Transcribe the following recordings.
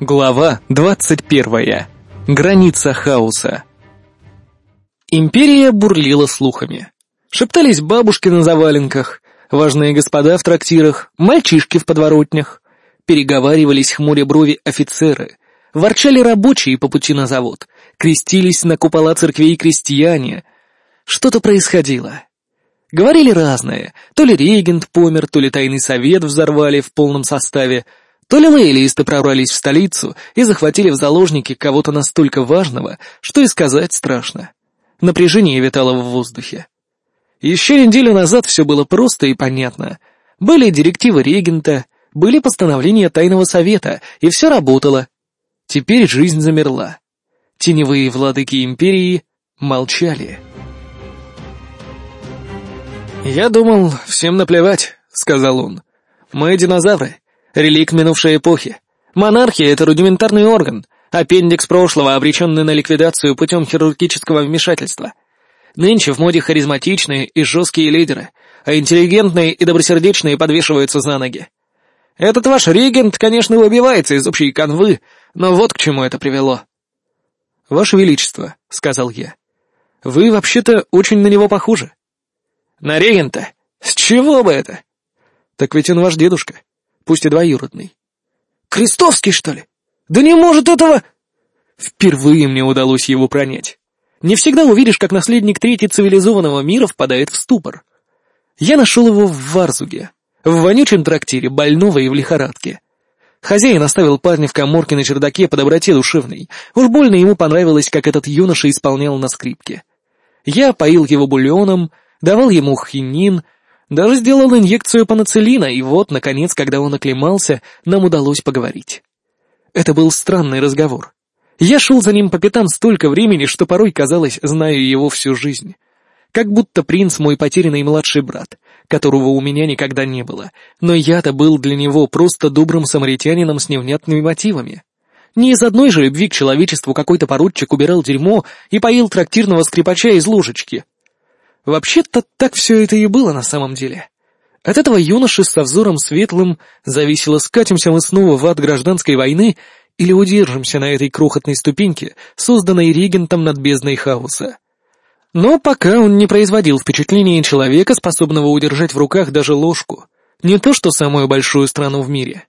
Глава 21. Граница хаоса. Империя бурлила слухами. Шептались бабушки на заваленках, важные господа в трактирах, мальчишки в подворотнях. Переговаривались хмуря брови офицеры, ворчали рабочие по пути на завод, крестились на купола церквей крестьяне. Что-то происходило. Говорили разное, то ли регент помер, то ли тайный совет взорвали в полном составе, то ли лоялисты пробрались в столицу и захватили в заложники кого-то настолько важного, что и сказать страшно. Напряжение витало в воздухе. Еще неделю назад все было просто и понятно. Были директивы регента, были постановления тайного совета, и все работало. Теперь жизнь замерла. Теневые владыки империи молчали. «Я думал, всем наплевать», — сказал он. «Мы динозавры, Релик минувшей эпохи. Монархия — это рудиментарный орган, аппендикс прошлого, обреченный на ликвидацию путем хирургического вмешательства. Нынче в моде харизматичные и жесткие лидеры, а интеллигентные и добросердечные подвешиваются за ноги. Этот ваш регент, конечно, выбивается из общей канвы, но вот к чему это привело. «Ваше Величество», — сказал я, — «вы вообще-то очень на него похожи». «На регента? С чего бы это?» «Так ведь он ваш дедушка пусть и двоюродный. «Крестовский, что ли? Да не может этого...» Впервые мне удалось его пронять. Не всегда увидишь, как наследник третьей цивилизованного мира впадает в ступор. Я нашел его в Варзуге, в вонючем трактире, больного и в лихорадке. Хозяин оставил парня в коморке на чердаке по доброте душевной. Уж больно ему понравилось, как этот юноша исполнял на скрипке. Я поил его бульоном, давал ему хинин, даже сделал инъекцию панацелина, и вот, наконец, когда он оклемался, нам удалось поговорить. Это был странный разговор. Я шел за ним по пятам столько времени, что порой казалось, знаю его всю жизнь. Как будто принц мой потерянный младший брат, которого у меня никогда не было, но я-то был для него просто добрым самаритянином с невнятными мотивами. Не из одной же любви к человечеству какой-то поручик убирал дерьмо и поил трактирного скрипача из ложечки — Вообще-то так все это и было на самом деле. От этого юноши со взором светлым зависело, скатимся мы снова в ад гражданской войны или удержимся на этой крохотной ступеньке, созданной регентом над бездной хаоса. Но пока он не производил впечатления человека, способного удержать в руках даже ложку, не то что самую большую страну в мире.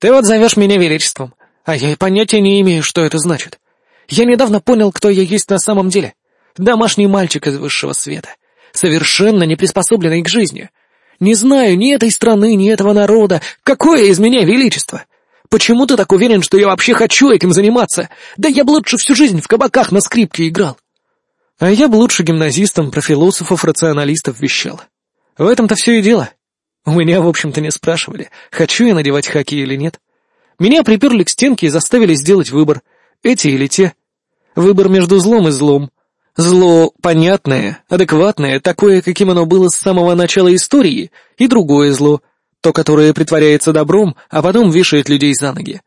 «Ты вот зовешь меня величеством, а я и понятия не имею, что это значит. Я недавно понял, кто я есть на самом деле. Домашний мальчик из высшего света, совершенно не приспособленный к жизни. Не знаю ни этой страны, ни этого народа. Какое из меня величество? Почему ты так уверен, что я вообще хочу этим заниматься? Да я бы лучше всю жизнь в кабаках на скрипке играл. А я бы лучше гимназистам про философов-рационалистов вещал. В этом-то все и дело. У меня, в общем-то, не спрашивали, хочу я надевать хаки или нет. Меня приперли к стенке и заставили сделать выбор, эти или те. Выбор между злом и злом, Зло понятное, адекватное, такое, каким оно было с самого начала истории, и другое зло, то, которое притворяется добром, а потом вешает людей за ноги.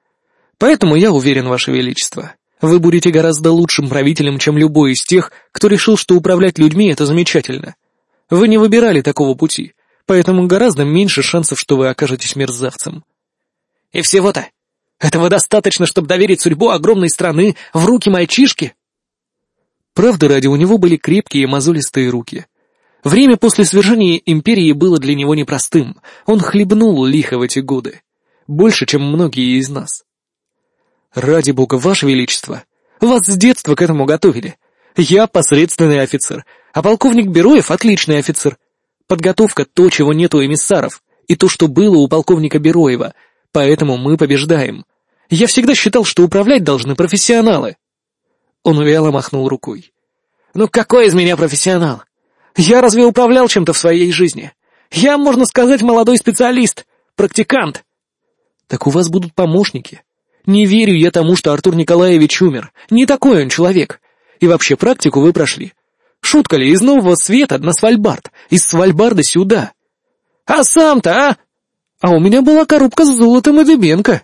Поэтому я уверен, Ваше Величество, вы будете гораздо лучшим правителем, чем любой из тех, кто решил, что управлять людьми — это замечательно. Вы не выбирали такого пути, поэтому гораздо меньше шансов, что вы окажетесь мерзавцем. И всего-то? Этого достаточно, чтобы доверить судьбу огромной страны в руки мальчишки? Правда, ради у него были крепкие мозолистые руки. Время после свержения империи было для него непростым. Он хлебнул лихо в эти годы. Больше, чем многие из нас. «Ради бога, ваше величество! Вас с детства к этому готовили. Я посредственный офицер, а полковник Бероев — отличный офицер. Подготовка — то, чего нет у эмиссаров, и то, что было у полковника Бероева, поэтому мы побеждаем. Я всегда считал, что управлять должны профессионалы». Он вяло махнул рукой. «Ну какой из меня профессионал? Я разве управлял чем-то в своей жизни? Я, можно сказать, молодой специалист, практикант». «Так у вас будут помощники. Не верю я тому, что Артур Николаевич умер. Не такой он человек. И вообще практику вы прошли. Шутка ли, из Нового Света на Свальбард, из Свальбарда сюда? А сам-то, а? А у меня была коробка с золотом и Дыбенко.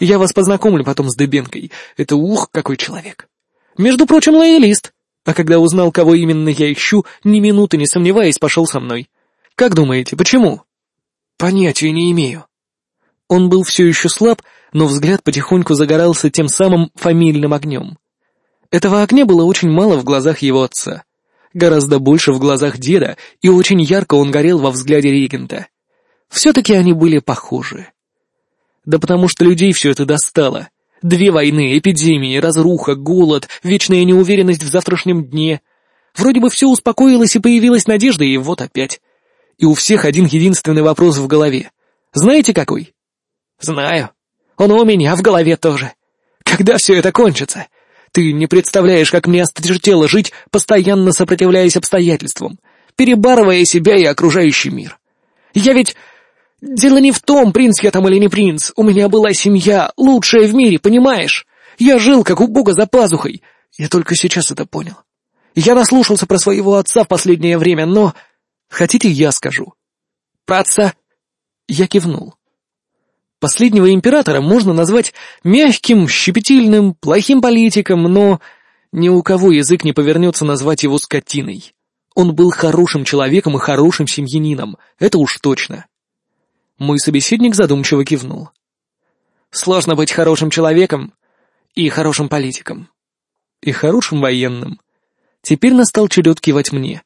Я вас познакомлю потом с Дыбенкой. Это ух, какой человек. Между прочим, лоялист. А когда узнал, кого именно я ищу, ни минуты не сомневаясь, пошел со мной. Как думаете, почему? Понятия не имею. Он был все еще слаб, но взгляд потихоньку загорался тем самым фамильным огнем. Этого огня было очень мало в глазах его отца. Гораздо больше в глазах деда, и очень ярко он горел во взгляде регента. Все-таки они были похожи. Да потому что людей все это достало. Две войны, эпидемии, разруха, голод, вечная неуверенность в завтрашнем дне. Вроде бы все успокоилось и появилась надежда, и вот опять. И у всех один единственный вопрос в голове. Знаете какой? Знаю. Он у меня в голове тоже. Когда все это кончится? Ты не представляешь, как мне осточертело жить, постоянно сопротивляясь обстоятельствам, перебарывая себя и окружающий мир. Я ведь... Дело не в том, принц я там или не принц. У меня была семья, лучшая в мире, понимаешь? Я жил, как у бога, за пазухой. Я только сейчас это понял. Я наслушался про своего отца в последнее время, но... Хотите, я скажу? Про отца? Я кивнул. Последнего императора можно назвать мягким, щепетильным, плохим политиком, но ни у кого язык не повернется назвать его скотиной. Он был хорошим человеком и хорошим семьянином, это уж точно. Мой собеседник задумчиво кивнул. Сложно быть хорошим человеком и хорошим политиком. И хорошим военным. Теперь настал черед кивать мне.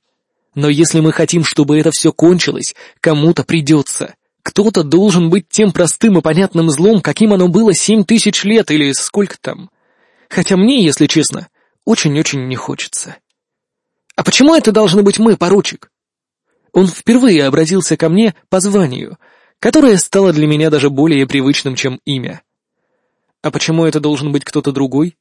Но если мы хотим, чтобы это все кончилось, кому-то придется. Кто-то должен быть тем простым и понятным злом, каким оно было семь тысяч лет или сколько там. Хотя мне, если честно, очень-очень не хочется. «А почему это должны быть мы, поручик?» Он впервые обратился ко мне по званию, которое стало для меня даже более привычным, чем имя. «А почему это должен быть кто-то другой?»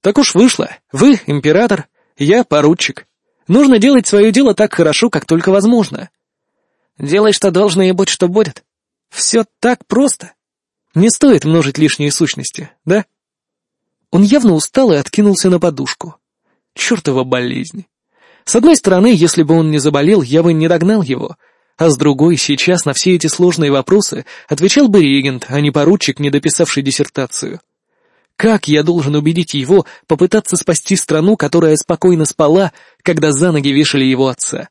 «Так уж вышло. Вы — император, я — поручик. Нужно делать свое дело так хорошо, как только возможно». Делай, что должно, и будь, что будет. Все так просто. Не стоит множить лишние сущности, да? Он явно устал и откинулся на подушку. Чертова болезнь. С одной стороны, если бы он не заболел, я бы не догнал его, а с другой, сейчас на все эти сложные вопросы отвечал бы регент, а не поручик, не дописавший диссертацию. Как я должен убедить его попытаться спасти страну, которая спокойно спала, когда за ноги вешали его отца?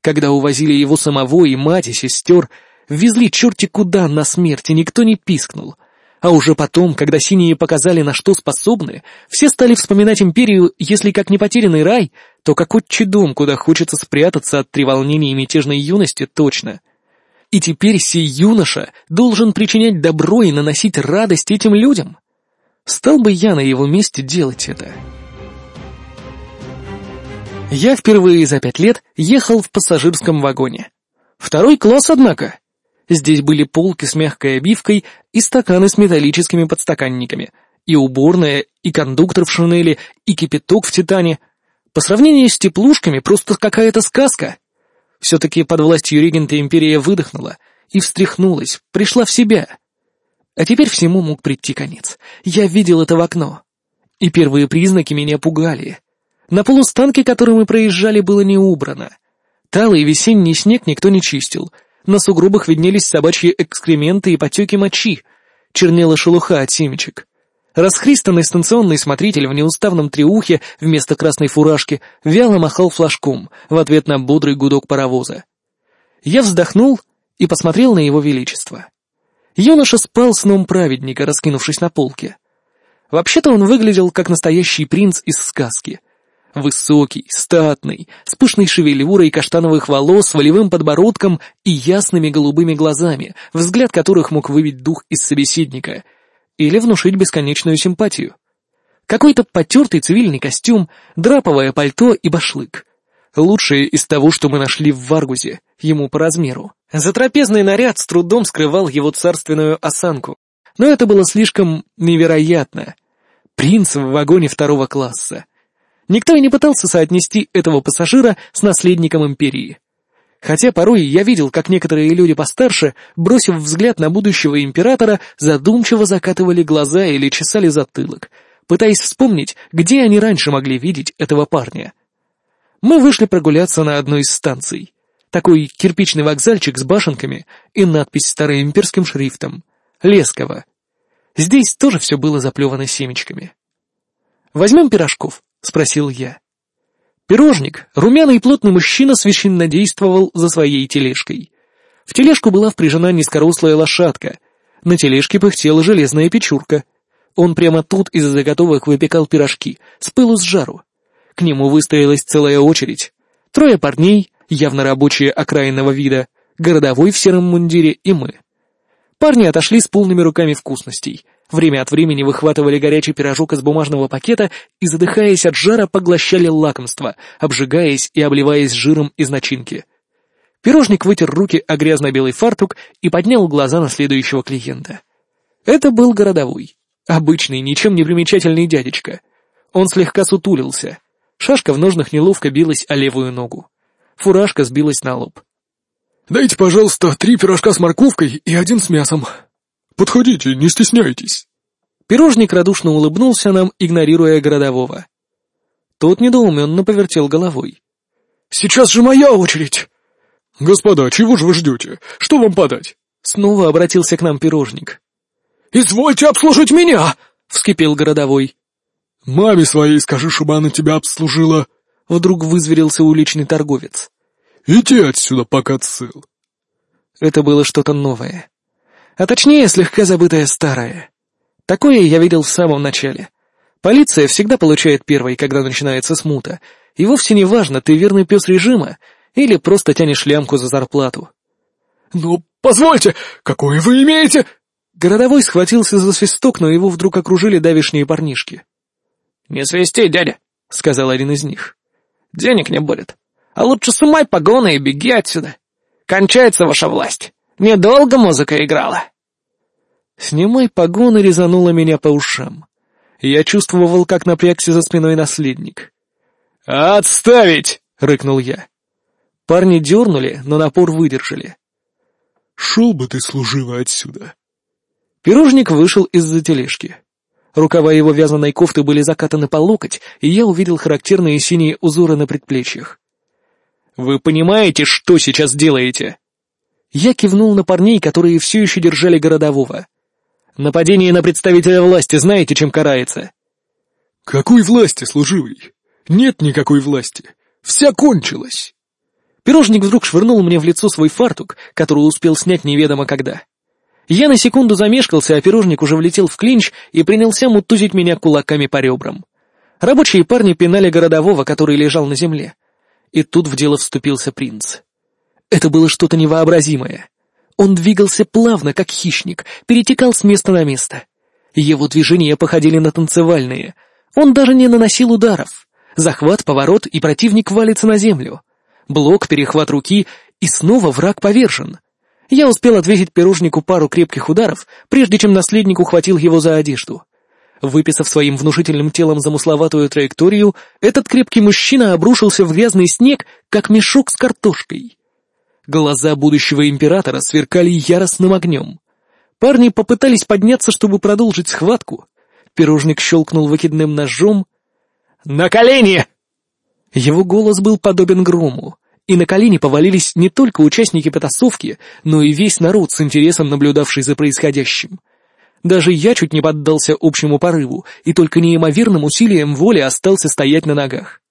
Когда увозили его самого и мать, и сестер, везли черти куда на смерть, и никто не пискнул. А уже потом, когда синие показали, на что способны, все стали вспоминать империю, если как не потерянный рай, то как отчий дом, куда хочется спрятаться от треволнений мятежной юности точно. И теперь сей юноша должен причинять добро и наносить радость этим людям. Стал бы я на его месте делать это?» Я впервые за пять лет ехал в пассажирском вагоне. Второй класс, однако. Здесь были полки с мягкой обивкой и стаканы с металлическими подстаканниками, и уборная, и кондуктор в шинели, и кипяток в титане. По сравнению с теплушками просто какая-то сказка. Все-таки под властью регента империя выдохнула и встряхнулась, пришла в себя. А теперь всему мог прийти конец. Я видел это в окно. И первые признаки меня пугали. На полустанке, который мы проезжали, было не убрано. Талый весенний снег никто не чистил. На сугробах виднелись собачьи экскременты и потеки мочи. Чернела шелуха от семечек. Расхристанный станционный смотритель в неуставном триухе вместо красной фуражки вяло махал флажком в ответ на бодрый гудок паровоза. Я вздохнул и посмотрел на его величество. Юноша спал сном праведника, раскинувшись на полке. Вообще-то он выглядел как настоящий принц из сказки — Высокий, статный, с пышной шевелюрой каштановых волос, волевым подбородком и ясными голубыми глазами, взгляд которых мог выбить дух из собеседника или внушить бесконечную симпатию. Какой-то потертый цивильный костюм, драповое пальто и башлык. Лучшее из того, что мы нашли в Варгузе, ему по размеру. Затрапезный наряд с трудом скрывал его царственную осанку, но это было слишком невероятно. Принц в вагоне второго класса — Никто и не пытался соотнести этого пассажира с наследником империи. Хотя порой я видел, как некоторые люди постарше, бросив взгляд на будущего императора, задумчиво закатывали глаза или чесали затылок, пытаясь вспомнить, где они раньше могли видеть этого парня. Мы вышли прогуляться на одну из станций. Такой кирпичный вокзальчик с башенками и надпись староимперским шрифтом «Лесково». Здесь тоже все было заплевано семечками. «Возьмем пирожков», — спросил я. Пирожник, румяный и плотный мужчина священно действовал за своей тележкой. В тележку была впряжена низкорослая лошадка. На тележке пыхтела железная печурка. Он прямо тут из заготовок выпекал пирожки, с пылу с жару. К нему выстоялась целая очередь. Трое парней, явно рабочие окраинного вида, городовой в сером мундире и мы. Парни отошли с полными руками вкусностей, время от времени выхватывали горячий пирожок из бумажного пакета и, задыхаясь от жара, поглощали лакомство, обжигаясь и обливаясь жиром из начинки. Пирожник вытер руки о грязно-белый фартук и поднял глаза на следующего клиента. Это был городовой. Обычный, ничем не примечательный дядечка. Он слегка сутулился. Шашка в ножнах неловко билась о левую ногу. Фуражка сбилась на лоб. «Дайте, пожалуйста, три пирожка с морковкой и один с мясом. Подходите, не стесняйтесь». Пирожник радушно улыбнулся нам, игнорируя городового. Тот недоуменно повертел головой. «Сейчас же моя очередь!» «Господа, чего же вы ждете? Что вам подать?» Снова обратился к нам пирожник. «Извольте обслужить меня!» — вскипел городовой. «Маме своей скажи, чтобы она тебя обслужила!» Вдруг вызверился уличный торговец. «Иди отсюда, пока цел!» Это было что-то новое. А точнее, слегка забытое старое. Такое я видел в самом начале. Полиция всегда получает первой, когда начинается смута, и вовсе не важно, ты верный пес режима или просто тянешь лямку за зарплату. «Ну, позвольте, какое вы имеете...» Городовой схватился за свисток, но его вдруг окружили давишние парнишки. «Не свисти, дядя», — сказал один из них. «Денег не будет. А лучше сымай погоны и беги отсюда. Кончается ваша власть. Недолго музыка играла». «Снимай погоны» резануло меня по ушам. Я чувствовал, как напрягся за спиной наследник. «Отставить!» — рыкнул я. Парни дернули, но напор выдержали. «Шел бы ты, служивый, отсюда!» Пирожник вышел из-за тележки. Рукава его вязаной кофты были закатаны по локоть, и я увидел характерные синие узоры на предплечьях. «Вы понимаете, что сейчас делаете?» Я кивнул на парней, которые все еще держали городового. «Нападение на представителя власти знаете, чем карается?» «Какой власти, служивый? Нет никакой власти. Вся кончилась!» Пирожник вдруг швырнул мне в лицо свой фартук, который успел снять неведомо когда. Я на секунду замешкался, а пирожник уже влетел в клинч и принялся мутузить меня кулаками по ребрам. Рабочие парни пинали городового, который лежал на земле. И тут в дело вступился принц. Это было что-то невообразимое. Он двигался плавно, как хищник, перетекал с места на место. Его движения походили на танцевальные. Он даже не наносил ударов. Захват, поворот, и противник валится на землю. Блок, перехват руки, и снова враг повержен. Я успел ответить пирожнику пару крепких ударов, прежде чем наследник ухватил его за одежду. Выписав своим внушительным телом замысловатую траекторию, этот крепкий мужчина обрушился в грязный снег, как мешок с картошкой. Глаза будущего императора сверкали яростным огнем. Парни попытались подняться, чтобы продолжить схватку. Пирожник щелкнул выкидным ножом. «На колени!» Его голос был подобен грому и на колени повалились не только участники потасовки, но и весь народ с интересом наблюдавший за происходящим. Даже я чуть не поддался общему порыву, и только неимоверным усилием воли остался стоять на ногах.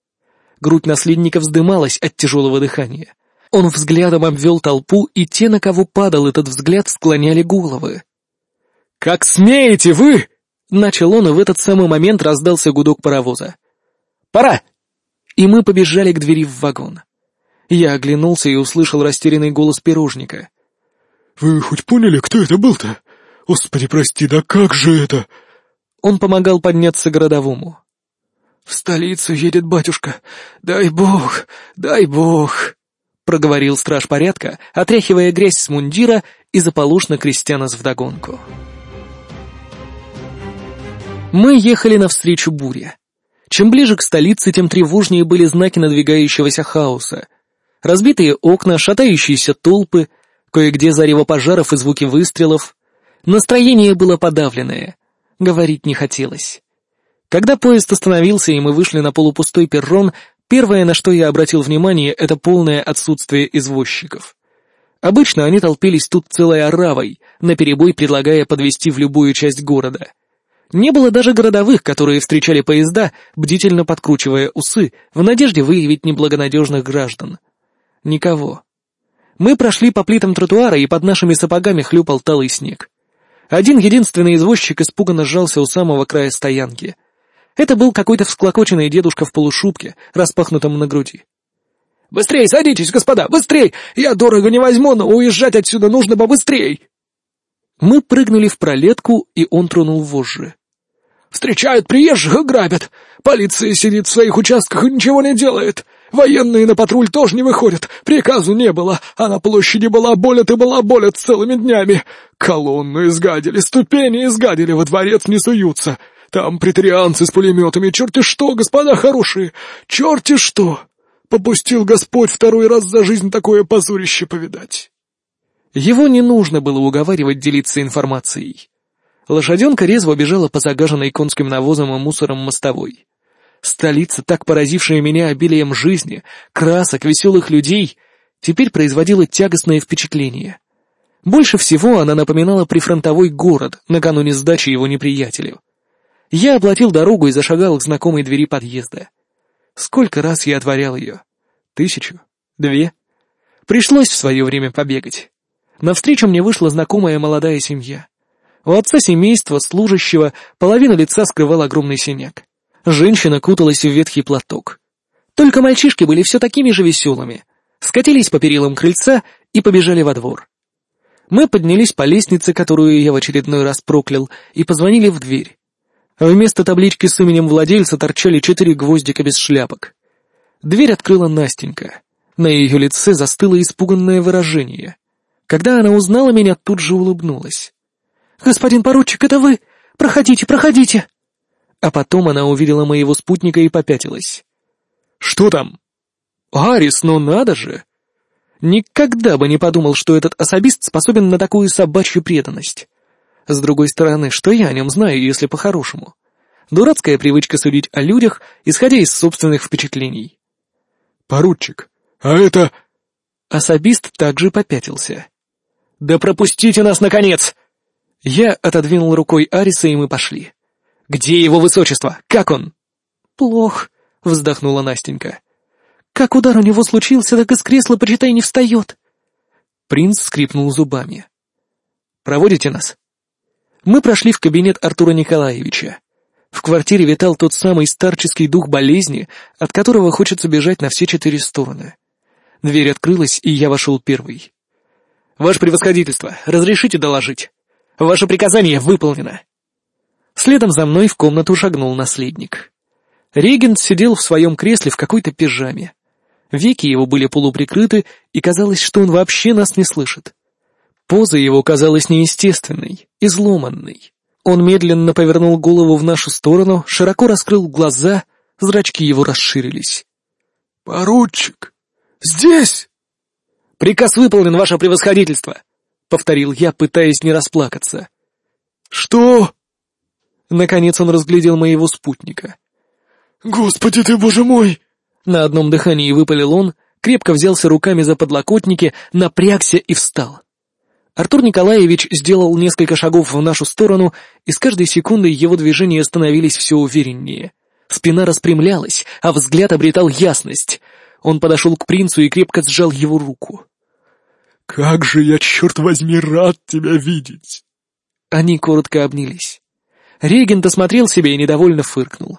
Грудь наследника вздымалась от тяжелого дыхания. Он взглядом обвел толпу, и те, на кого падал этот взгляд, склоняли головы. «Как смеете вы!» — начал он, и в этот самый момент раздался гудок паровоза. «Пора!» И мы побежали к двери в вагон. Я оглянулся и услышал растерянный голос пирожника. «Вы хоть поняли, кто это был-то? Господи, прости, да как же это?» Он помогал подняться городовому. «В столицу едет батюшка. Дай бог, дай бог!» Проговорил страж порядка, отряхивая грязь с мундира и заполушно крестя нас вдогонку. Мы ехали навстречу буре. Чем ближе к столице, тем тревожнее были знаки надвигающегося хаоса. Разбитые окна, шатающиеся толпы, кое-где зарево пожаров и звуки выстрелов. Настроение было подавленное. Говорить не хотелось. Когда поезд остановился и мы вышли на полупустой перрон, первое, на что я обратил внимание, это полное отсутствие извозчиков. Обычно они толпились тут целой оравой, наперебой предлагая подвести в любую часть города. Не было даже городовых, которые встречали поезда, бдительно подкручивая усы, в надежде выявить неблагонадежных граждан. Никого. Мы прошли по плитам тротуара, и под нашими сапогами хлюпал талый снег. Один единственный извозчик испуганно сжался у самого края стоянки. Это был какой-то всклокоченный дедушка в полушубке, распахнутом на груди. «Быстрей, садитесь, господа, быстрей! Я дорого не возьму, но уезжать отсюда нужно побыстрей!» Мы прыгнули в пролетку, и он тронул вожжи. «Встречают приезжих и грабят! Полиция сидит в своих участках и ничего не делает! Военные на патруль тоже не выходят, приказу не было, а на площади была болят и была болят целыми днями. Колонну изгадили, ступени изгадили, во дворец не суются. Там претарианцы с пулеметами, черти что, господа хорошие, черти что! Попустил Господь второй раз за жизнь такое позорище повидать. Его не нужно было уговаривать делиться информацией. Лошаденка резво бежала по загаженной конским навозом и мусором мостовой. Столица, так поразившая меня обилием жизни, красок, веселых людей, теперь производила тягостное впечатление. Больше всего она напоминала прифронтовой город накануне сдачи его неприятелю. Я оплатил дорогу и зашагал к знакомой двери подъезда. Сколько раз я отворял ее? Тысячу? Две? Пришлось в свое время побегать. Навстречу мне вышла знакомая молодая семья. У отца семейства, служащего, половина лица скрывал огромный синяк. Женщина куталась в ветхий платок. Только мальчишки были все такими же веселыми. Скатились по перилам крыльца и побежали во двор. Мы поднялись по лестнице, которую я в очередной раз проклял, и позвонили в дверь. Вместо таблички с именем владельца торчали четыре гвоздика без шляпок. Дверь открыла Настенька. На ее лице застыло испуганное выражение. Когда она узнала меня, тут же улыбнулась. «Господин поручик, это вы! Проходите, проходите!» а потом она увидела моего спутника и попятилась. «Что там?» «Арис, ну надо же!» Никогда бы не подумал, что этот особист способен на такую собачью преданность. С другой стороны, что я о нем знаю, если по-хорошему? Дурацкая привычка судить о людях, исходя из собственных впечатлений. «Поручик, а это...» Особист также попятился. «Да пропустите нас, наконец!» Я отодвинул рукой Ариса, и мы пошли. «Где его высочество? Как он?» «Плох», — вздохнула Настенька. «Как удар у него случился, так из кресла, почитай, не встает». Принц скрипнул зубами. «Проводите нас?» Мы прошли в кабинет Артура Николаевича. В квартире витал тот самый старческий дух болезни, от которого хочется бежать на все четыре стороны. Дверь открылась, и я вошел первый. «Ваше превосходительство, разрешите доложить? Ваше приказание выполнено!» Следом за мной в комнату шагнул наследник. Регент сидел в своем кресле в какой-то пижаме. Веки его были полуприкрыты, и казалось, что он вообще нас не слышит. Поза его казалась неестественной, изломанной. Он медленно повернул голову в нашу сторону, широко раскрыл глаза, зрачки его расширились. «Поручик! Здесь!» «Приказ выполнен, ваше превосходительство!» — повторил я, пытаясь не расплакаться. «Что?» Наконец он разглядел моего спутника. «Господи ты, боже мой!» На одном дыхании выпалил он, крепко взялся руками за подлокотники, напрягся и встал. Артур Николаевич сделал несколько шагов в нашу сторону, и с каждой секундой его движения становились все увереннее. Спина распрямлялась, а взгляд обретал ясность. Он подошел к принцу и крепко сжал его руку. «Как же я, черт возьми, рад тебя видеть!» Они коротко обнялись. Регент осмотрел себя и недовольно фыркнул.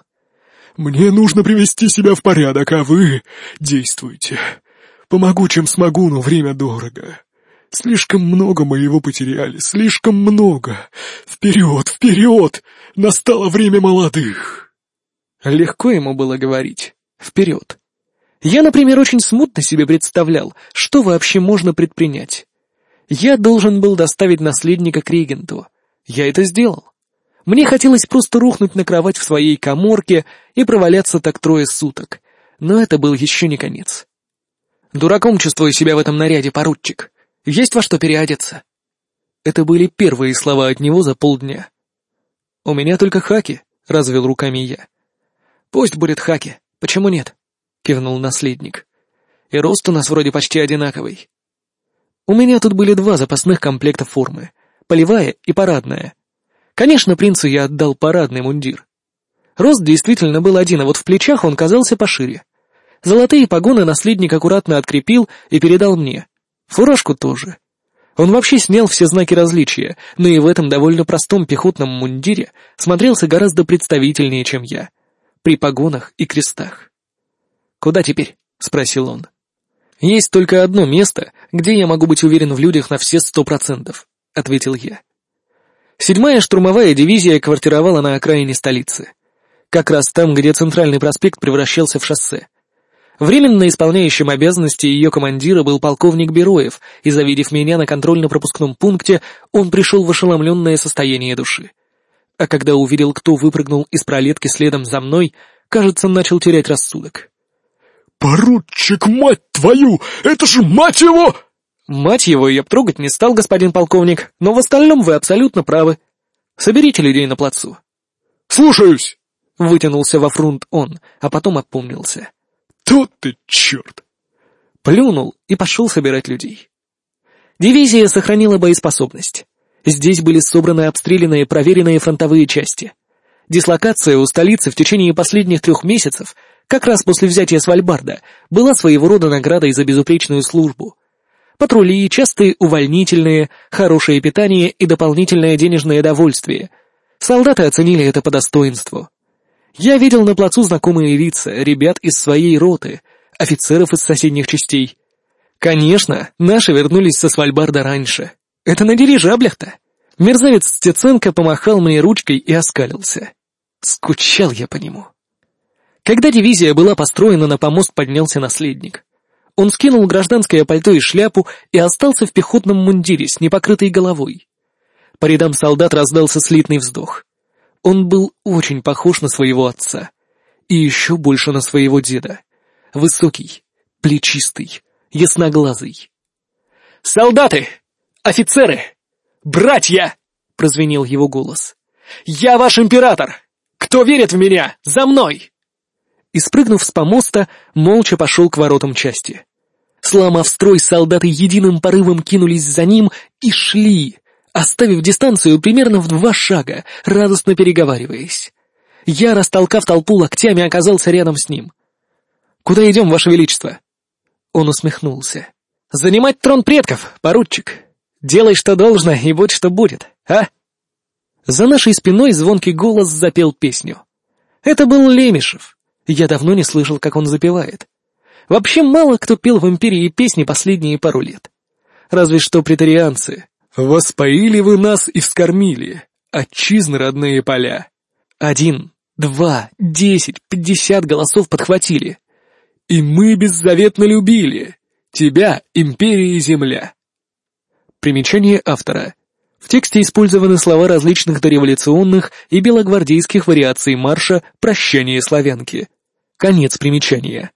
«Мне нужно привести себя в порядок, а вы действуйте. Помогу, чем смогу, но время дорого. Слишком много мы его потеряли, слишком много. Вперед, вперед! Настало время молодых!» Легко ему было говорить. «Вперед!» Я, например, очень смутно себе представлял, что вообще можно предпринять. Я должен был доставить наследника к регенту. Я это сделал. Мне хотелось просто рухнуть на кровать в своей коморке и проваляться так трое суток. Но это был еще не конец. Дураком чувствую себя в этом наряде, поручик. Есть во что переодеться. Это были первые слова от него за полдня. «У меня только хаки», — развел руками я. «Пусть будет хаки, почему нет?» — кивнул наследник. «И рост у нас вроде почти одинаковый». У меня тут были два запасных комплекта формы — полевая и парадная. Конечно, принцу я отдал парадный мундир. Рост действительно был один, а вот в плечах он казался пошире. Золотые погоны наследник аккуратно открепил и передал мне. Фуражку тоже. Он вообще снял все знаки различия, но и в этом довольно простом пехотном мундире смотрелся гораздо представительнее, чем я. При погонах и крестах. «Куда теперь?» — спросил он. «Есть только одно место, где я могу быть уверен в людях на все сто процентов», — ответил я. Седьмая штурмовая дивизия квартировала на окраине столицы. Как раз там, где центральный проспект превращался в шоссе. Временно исполняющим обязанности ее командира был полковник Бероев, и, завидев меня на контрольно-пропускном пункте, он пришел в ошеломленное состояние души. А когда увидел, кто выпрыгнул из пролетки следом за мной, кажется, начал терять рассудок. «Поручик, мать твою! Это же мать его!» «Мать его я б трогать не стал, господин полковник, но в остальном вы абсолютно правы. Соберите людей на плацу». «Слушаюсь!» — вытянулся во фрунт он, а потом опомнился. «Тот ты черт!» Плюнул и пошел собирать людей. Дивизия сохранила боеспособность. Здесь были собраны обстрелянные проверенные фронтовые части. Дислокация у столицы в течение последних трех месяцев, как раз после взятия Свальбарда, была своего рода наградой за безупречную службу. Патрули, частые увольнительные, хорошее питание и дополнительное денежное довольствие. Солдаты оценили это по достоинству. Я видел на плацу знакомые лица, ребят из своей роты, офицеров из соседних частей. Конечно, наши вернулись со Свальбарда раньше. Это на дирижаблях-то. Мерзавец Стеценко помахал мне ручкой и оскалился. Скучал я по нему. Когда дивизия была построена, на помост поднялся наследник. Он скинул гражданское пальто и шляпу и остался в пехотном мундире с непокрытой головой. По рядам солдат раздался слитный вздох. Он был очень похож на своего отца. И еще больше на своего деда. Высокий, плечистый, ясноглазый. «Солдаты! Офицеры! Братья!» — прозвенел его голос. «Я ваш император! Кто верит в меня? За мной!» И спрыгнув с помоста, молча пошел к воротам части. Сломав строй, солдаты единым порывом кинулись за ним и шли, оставив дистанцию примерно в два шага, радостно переговариваясь. Я, растолкав толпу локтями, оказался рядом с ним. «Куда идем, Ваше Величество?» Он усмехнулся. «Занимать трон предков, поручик. Делай, что должно, и будь, что будет, а?» За нашей спиной звонкий голос запел песню. Это был Лемешев. Я давно не слышал, как он запевает. Вообще мало кто пел в Империи песни последние пару лет. Разве что претарианцы, Воспоили вы нас и вскормили, отчизны родные поля. Один, два, десять, пятьдесят голосов подхватили. И мы беззаветно любили тебя, империя и земля. Примечание автора. В тексте использованы слова различных дореволюционных и белогвардейских вариаций марша «Прощание славянки». Конец примечания.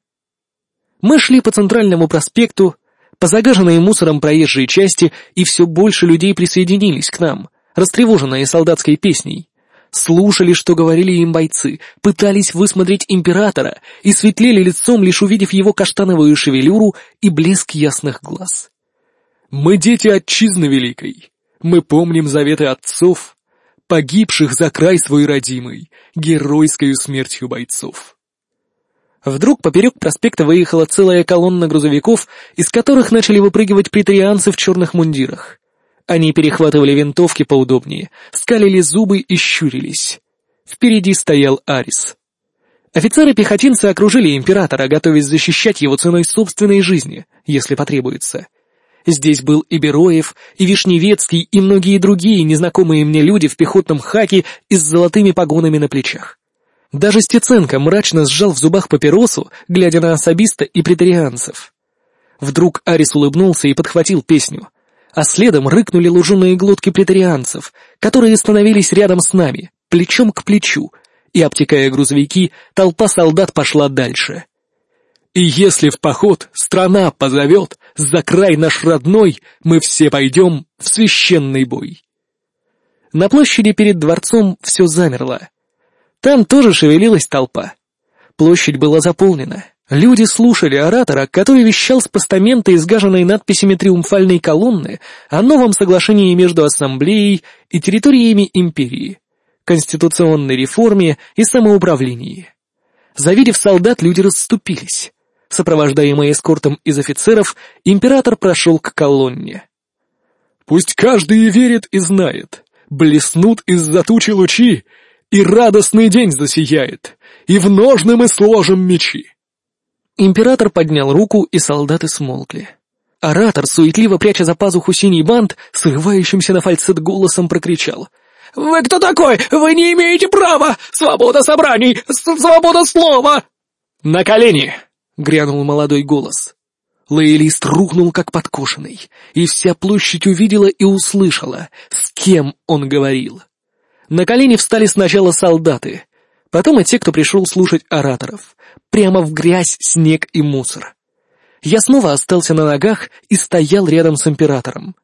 Мы шли по центральному проспекту, по загаженной мусором проезжей части, и все больше людей присоединились к нам, растревоженные солдатской песней. Слушали, что говорили им бойцы, пытались высмотреть императора и светлели лицом, лишь увидев его каштановую шевелюру и блеск ясных глаз. «Мы дети отчизны великой, мы помним заветы отцов, погибших за край свой родимый, геройскою смертью бойцов». Вдруг поперек проспекта выехала целая колонна грузовиков, из которых начали выпрыгивать притарианцы в черных мундирах. Они перехватывали винтовки поудобнее, скалили зубы и щурились. Впереди стоял Арис. Офицеры-пехотинцы окружили императора, готовясь защищать его ценой собственной жизни, если потребуется. Здесь был и Бероев, и Вишневецкий, и многие другие незнакомые мне люди в пехотном хаке и с золотыми погонами на плечах. Даже Стеценко мрачно сжал в зубах папиросу, глядя на особиста и претарианцев. Вдруг Арис улыбнулся и подхватил песню, а следом рыкнули луженые глотки претарианцев, которые становились рядом с нами, плечом к плечу, и, обтекая грузовики, толпа солдат пошла дальше. «И если в поход страна позовет, за край наш родной, мы все пойдем в священный бой». На площади перед дворцом все замерло. Там тоже шевелилась толпа. Площадь была заполнена. Люди слушали оратора, который вещал с постамента, изгаженной надписями триумфальной колонны, о новом соглашении между ассамблеей и территориями империи, конституционной реформе и самоуправлении. Завидев солдат, люди расступились. Сопровождаемый эскортом из офицеров, император прошел к колонне. Пусть каждый верит и знает, блеснут из-за тучи лучи, и радостный день засияет, и в ножны мы сложим мечи. Император поднял руку, и солдаты смолкли. Оратор, суетливо пряча за пазуху синий бант, срывающимся на фальцет голосом прокричал. «Вы кто такой? Вы не имеете права! Свобода собраний! Свобода слова!» «На колени!» — грянул молодой голос. Лоялист рухнул как подкошенный, и вся площадь увидела и услышала, с кем он говорил. На колени встали сначала солдаты, потом и те, кто пришел слушать ораторов, прямо в грязь, снег и мусор. Я снова остался на ногах и стоял рядом с императором.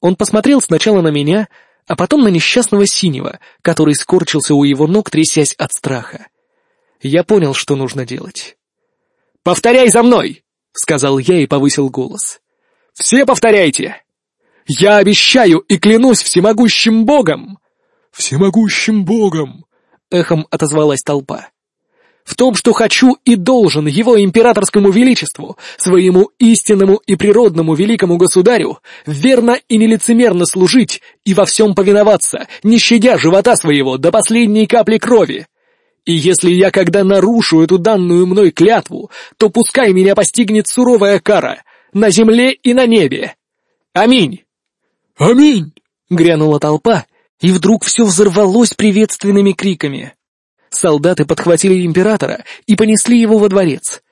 Он посмотрел сначала на меня, а потом на несчастного синего, который скорчился у его ног, трясясь от страха. Я понял, что нужно делать. «Повторяй за мной!» — сказал я и повысил голос. «Все повторяйте! Я обещаю и клянусь всемогущим богом!» «Всемогущим богом!» — эхом отозвалась толпа. «В том, что хочу и должен его императорскому величеству, своему истинному и природному великому государю, верно и нелицемерно служить и во всем повиноваться, не щадя живота своего до последней капли крови, и если я когда нарушу эту данную мной клятву, то пускай меня постигнет суровая кара на земле и на небе. Аминь!» «Аминь!» — грянула толпа, и вдруг все взорвалось приветственными криками. Солдаты подхватили императора и понесли его во дворец,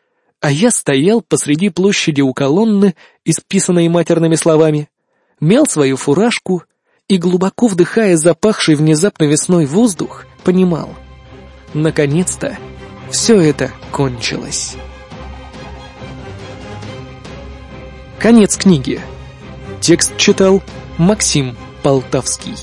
а я стоял посреди площади у колонны, исписанной матерными словами, мял свою фуражку и, глубоко вдыхая запахший внезапно весной воздух, понимал — Наконец-то все это кончилось. Конец книги. Текст читал Максим Полтавский.